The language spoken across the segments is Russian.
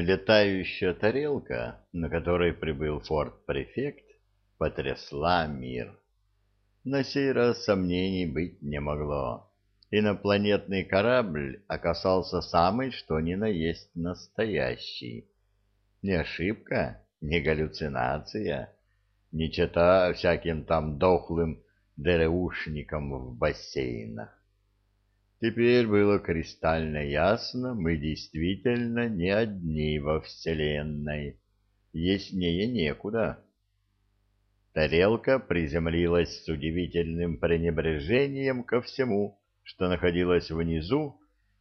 Летающая тарелка, на которой прибыл форт-префект, потрясла мир. На сей раз сомнений быть не могло. Инопланетный корабль оказался самый что ни на есть настоящий. Не ошибка, не галлюцинация, не чета всяким там дохлым ДРУшникам в бассейнах. Теперь было кристально ясно, мы действительно не одни во Вселенной. Яснее некуда. Тарелка приземлилась с удивительным пренебрежением ко всему, что находилось внизу,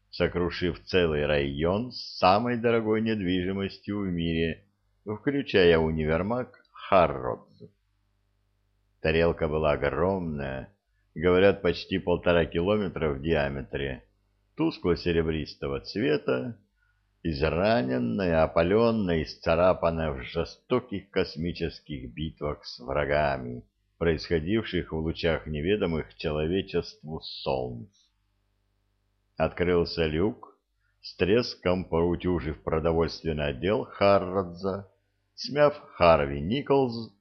сокрушив целый район с самой дорогой недвижимостью в мире, включая универмаг Харродс. Тарелка была огромная, говорят, почти полтора километра в диаметре, тускло-серебристого цвета, израненная, опаленная, исцарапанная в жестоких космических битвах с врагами, происходивших в лучах неведомых человечеству солнц. Открылся люк, с треском поутюжив продовольственный отдел Харродза, смяв Харви Николз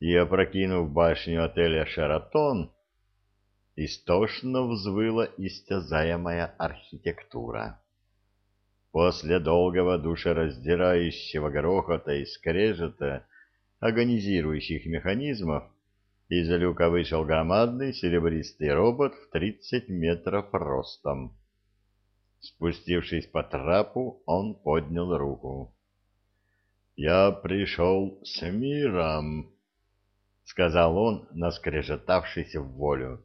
и опрокинув башню отеля «Шератон», истошно взвыла истязаемая архитектура. После долгого душераздирающего грохота и скрежета агонизирующих механизмов из люка вышел громадный серебристый робот в тридцать метров ростом. Спустившись по трапу, он поднял руку. «Я пришел с миром», — сказал он, наскрежетавшись в волю.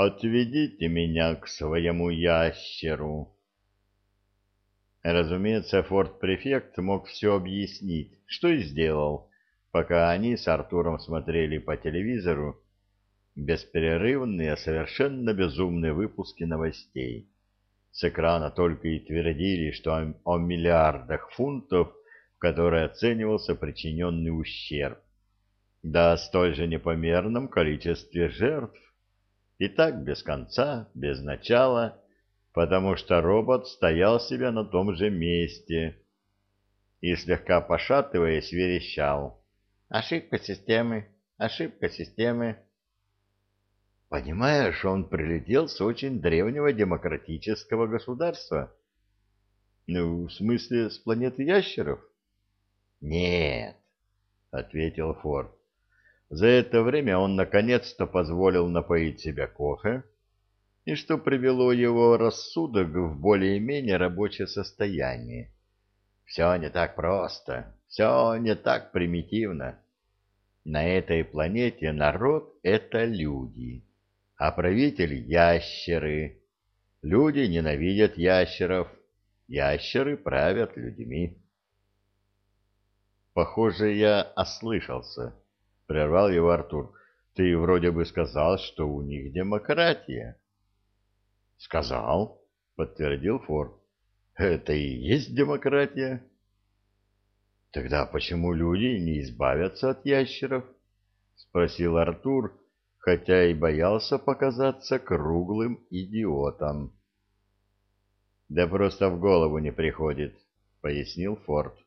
Отведите меня к своему ящеру. Разумеется, форт-префект мог все объяснить, что и сделал, пока они с Артуром смотрели по телевизору бесперерывные, совершенно безумные выпуски новостей. С экрана только и твердили, что о, о миллиардах фунтов, в которые оценивался причиненный ущерб, да о столь же непомерном количестве жертв. И так без конца, без начала, потому что робот стоял себе на том же месте и, слегка пошатываясь, верещал. «Ошибка системы! Ошибка системы!» Понимаешь, он прилетел с очень древнего демократического государства. Ну, в смысле, с планеты ящеров? Нет, ответил Форд. За это время он наконец-то позволил напоить себя кофе, и что привело его рассудок в более-менее рабочее состояние. Все не так просто, все не так примитивно. На этой планете народ — это люди, а правители — ящеры. Люди ненавидят ящеров, ящеры правят людьми. Похоже, я ослышался прервал его Артур. Ты вроде бы сказал, что у них демократия. Сказал, подтвердил Форд. Это и есть демократия. Тогда почему люди не избавятся от ящеров? спросил Артур, хотя и боялся показаться круглым идиотом. Да просто в голову не приходит, пояснил Форд.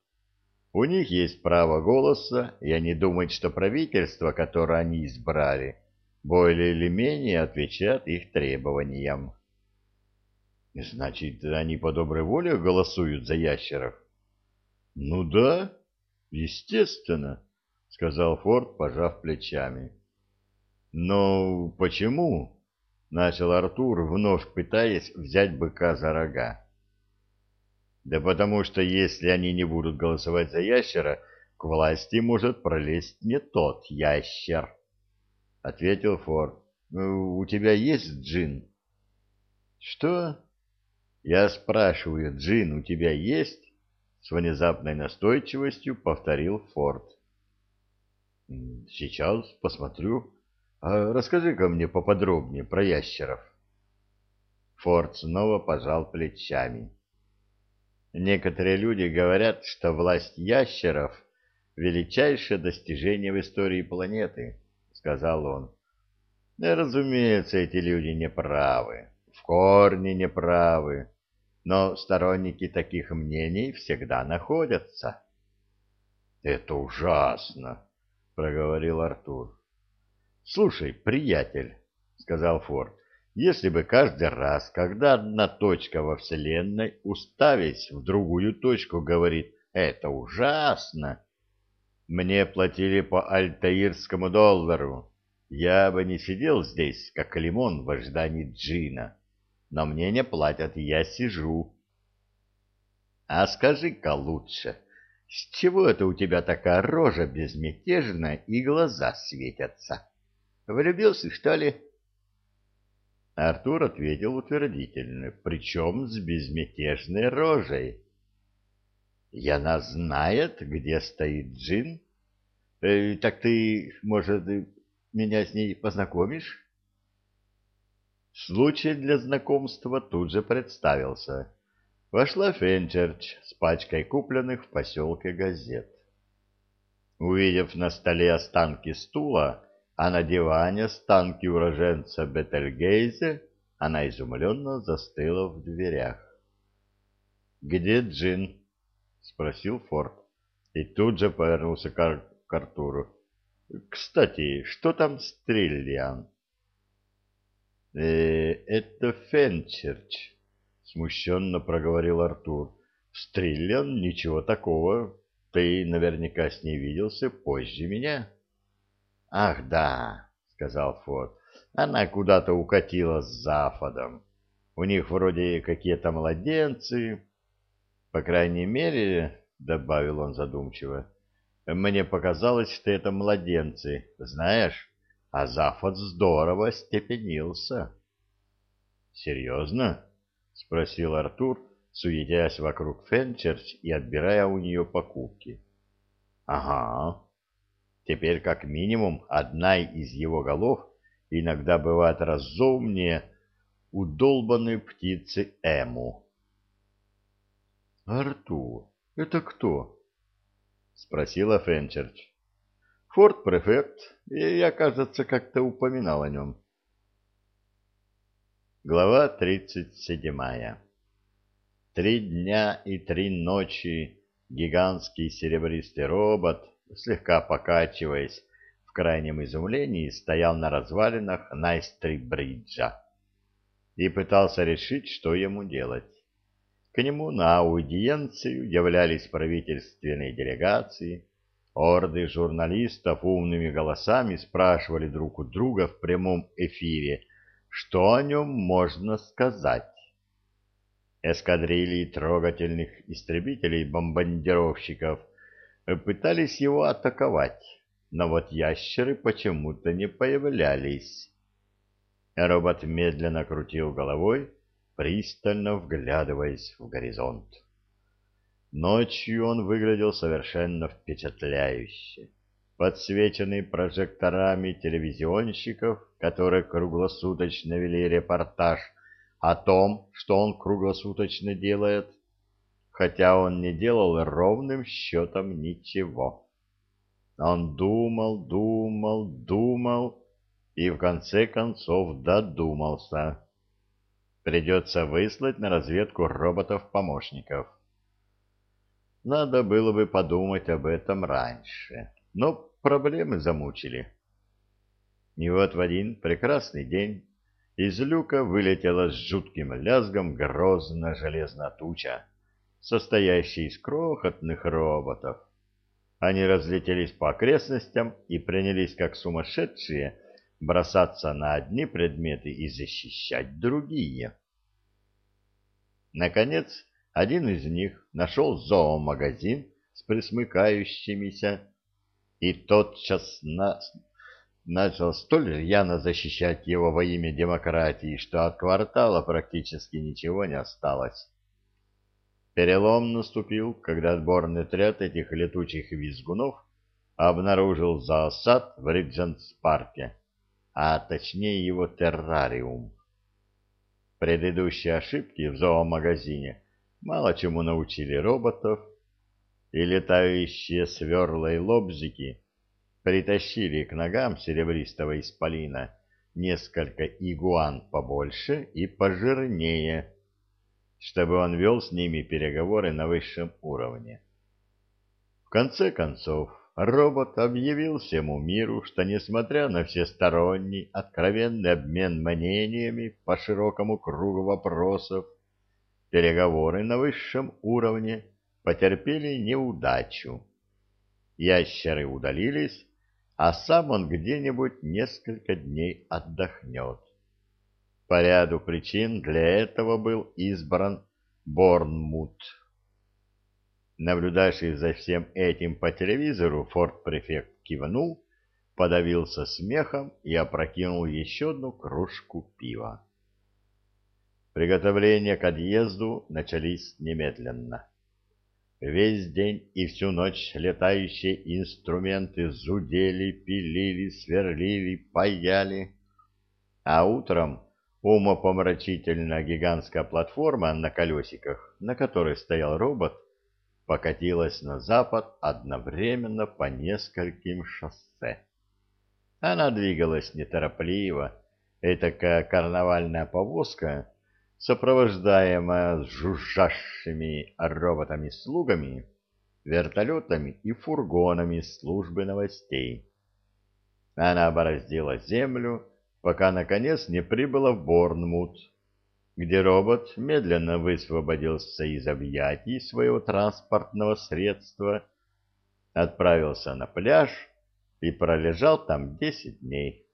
У них есть право голоса, и они думают, что правительство, которое они избрали, более или менее отвечает их требованиям. Значит, они по доброй воле голосуют за ящеров? Ну да, естественно, сказал Форд, пожав плечами. Но почему? начал Артур, вновь пытаясь взять быка за рога. Да потому что если они не будут голосовать за ящера, к власти может пролезть не тот ящер, — ответил Форд. Ну, — У тебя есть джин? — Что? — Я спрашиваю, джин у тебя есть? — с внезапной настойчивостью повторил Форд. — Сейчас посмотрю. А расскажи-ка мне поподробнее про ящеров. Форд снова пожал плечами. — Некоторые люди говорят, что власть ящеров — величайшее достижение в истории планеты, — сказал он. Разумеется, эти люди неправы, в корне неправы. но сторонники таких мнений всегда находятся. — Это ужасно, — проговорил Артур. — Слушай, приятель, — сказал Форд, — если бы каждый раз, когда одна точка во Вселенной, уставясь в другую точку, говорит «это ужасно», мне платили по альтаирскому доллару, я бы не сидел здесь, как лимон в ожидании джина. Но мне не платят, я сижу. А скажи-ка лучше, с чего это у тебя такая рожа безмятежная и глаза светятся? Влюбился, что ли? Артур ответил утвердительно, причем с безмятежной рожей. Яна знает, где стоит Джин. Э, так ты, может, меня с ней познакомишь? Случай для знакомства тут же представился. Вошла Фенчерч с пачкой купленных в поселке газет. Увидев на столе останки стула, а на диване останки уроженца Бетельгейзе, она изумленно застыла в дверях. «Где Джин?» — спросил Форд. И тут же повернулся к, к Артуру. «Кстати, что там с Триллиан?» «Э, «Это Фенчерч», — смущенно проговорил Артур. «Стриллиан ничего такого. Ты наверняка с ней виделся позже меня». «Ах, да», — сказал Форд. «Она куда-то укатила с Западом. У них вроде какие-то младенцы». По крайней мере, — добавил он задумчиво, — мне показалось, что это младенцы, знаешь, а Зафот здорово степенился. — Серьезно? — спросил Артур, суетясь вокруг Фенчерч и отбирая у нее покупки. — Ага. Теперь как минимум одна из его голов иногда бывает разумнее удолбанной птицы Эму. Артур, это кто? Спросила Фенчерч. Форт-префект, и я, кажется, как-то упоминал о нем. Глава тридцать седьмая. Три дня и три ночи гигантский серебристый робот, слегка покачиваясь, в крайнем изумлении стоял на развалинах Найстри-бриджа и пытался решить, что ему делать. К нему на аудиенцию являлись правительственные делегации, орды журналистов умными голосами спрашивали друг у друга в прямом эфире, что о нем можно сказать. Эскадрильи трогательных истребителей-бомбардировщиков пытались его атаковать, но вот ящеры почему-то не появлялись. Робот медленно крутил головой, пристально вглядываясь в горизонт. Ночью он выглядел совершенно впечатляюще, подсвеченный прожекторами телевизионщиков, которые круглосуточно вели репортаж о том, что он круглосуточно делает, хотя он не делал ровным счетом ничего. Он думал, думал, думал и в конце концов додумался Придется выслать на разведку роботов-помощников. Надо было бы подумать об этом раньше, но проблемы замучили. И вот в один прекрасный день из люка вылетела с жутким лязгом грозная железная туча, состоящая из крохотных роботов. Они разлетелись по окрестностям и принялись, как сумасшедшие, бросаться на одни предметы и защищать другие. Наконец, один из них нашел зоомагазин с присмыкающимися, и тотчас на... начал столь рьяно защищать его во имя демократии, что от квартала практически ничего не осталось. Перелом наступил, когда отборный отряд этих летучих визгунов обнаружил зоосад в Риджентс-парке а точнее его террариум. Предыдущие ошибки в зоомагазине мало чему научили роботов, и летающие сверла и лобзики притащили к ногам серебристого исполина несколько игуан побольше и пожирнее, чтобы он вел с ними переговоры на высшем уровне. В конце концов, робот объявил всему миру, что, несмотря на всесторонний, откровенный обмен мнениями по широкому кругу вопросов, переговоры на высшем уровне потерпели неудачу. Ящеры удалились, а сам он где-нибудь несколько дней отдохнет. По ряду причин для этого был избран Борнмут. Наблюдавший за всем этим по телевизору, форт-префект кивнул, подавился смехом и опрокинул еще одну кружку пива. Приготовления к отъезду начались немедленно. Весь день и всю ночь летающие инструменты зудели, пилили, сверлили, паяли. А утром умопомрачительная гигантская платформа на колесиках, на которой стоял робот, покатилась на запад одновременно по нескольким шоссе. Она двигалась неторопливо, этакая карнавальная повозка, сопровождаемая жужжащими роботами-слугами, вертолетами и фургонами службы новостей. Она бороздила землю, пока, наконец, не прибыла в Борнмут, где робот медленно высвободился из объятий своего транспортного средства, отправился на пляж и пролежал там десять дней.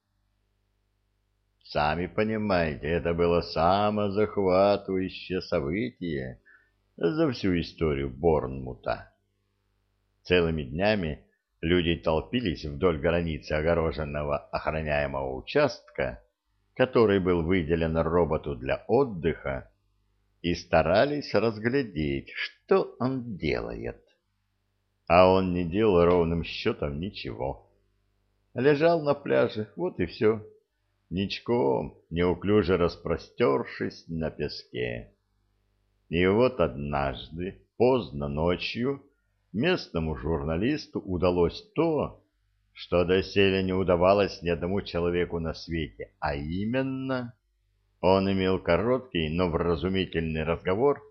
Сами понимаете, это было самое захватывающее событие за всю историю Борнмута. Целыми днями люди толпились вдоль границы огороженного охраняемого участка, который был выделен роботу для отдыха, и старались разглядеть, что он делает. А он не делал ровным счетом ничего. Лежал на пляже, вот и все ничком, неуклюже распростершись на песке. И вот однажды, поздно ночью, местному журналисту удалось то, что доселе не удавалось ни одному человеку на свете, а именно он имел короткий, но вразумительный разговор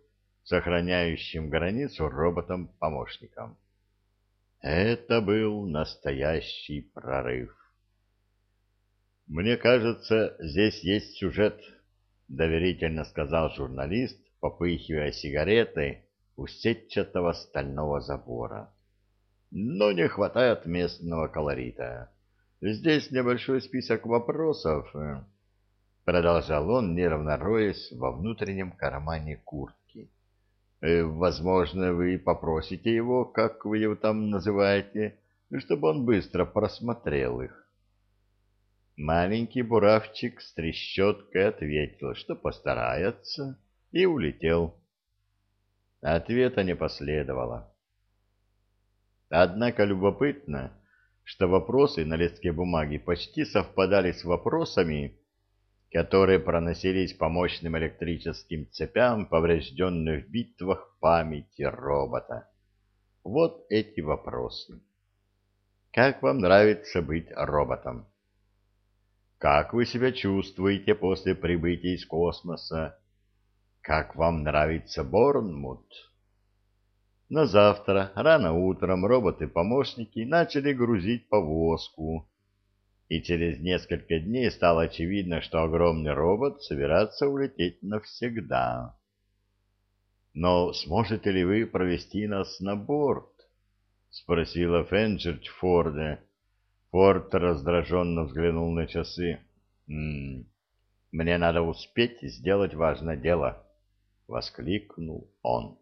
с охраняющим границу роботом-помощником. Это был настоящий прорыв. «Мне кажется, здесь есть сюжет», — доверительно сказал журналист, попыхивая сигаретой у сетчатого стального забора. «Но не хватает местного колорита. Здесь небольшой список вопросов», — продолжал он, нервно роясь во внутреннем кармане куртки. «Э, «Возможно, вы попросите его, как вы его там называете, чтобы он быстро просмотрел их». Маленький буравчик с трещоткой ответил, что постарается, и улетел. Ответа не последовало. Однако любопытно, что вопросы на листке бумаги почти совпадали с вопросами, которые проносились по мощным электрическим цепям, поврежденных в битвах памяти робота. Вот эти вопросы. Как вам нравится быть роботом? Как вы себя чувствуете после прибытия из космоса? Как вам нравится Борнмут? На завтра, рано утром, роботы-помощники начали грузить повозку, и через несколько дней стало очевидно, что огромный робот собирается улететь навсегда. «Но сможете ли вы провести нас на борт?» — спросила Фенджерч Форда, Форд раздраженно взглянул на часы. «М -м, «Мне надо успеть сделать важное дело», — воскликнул он.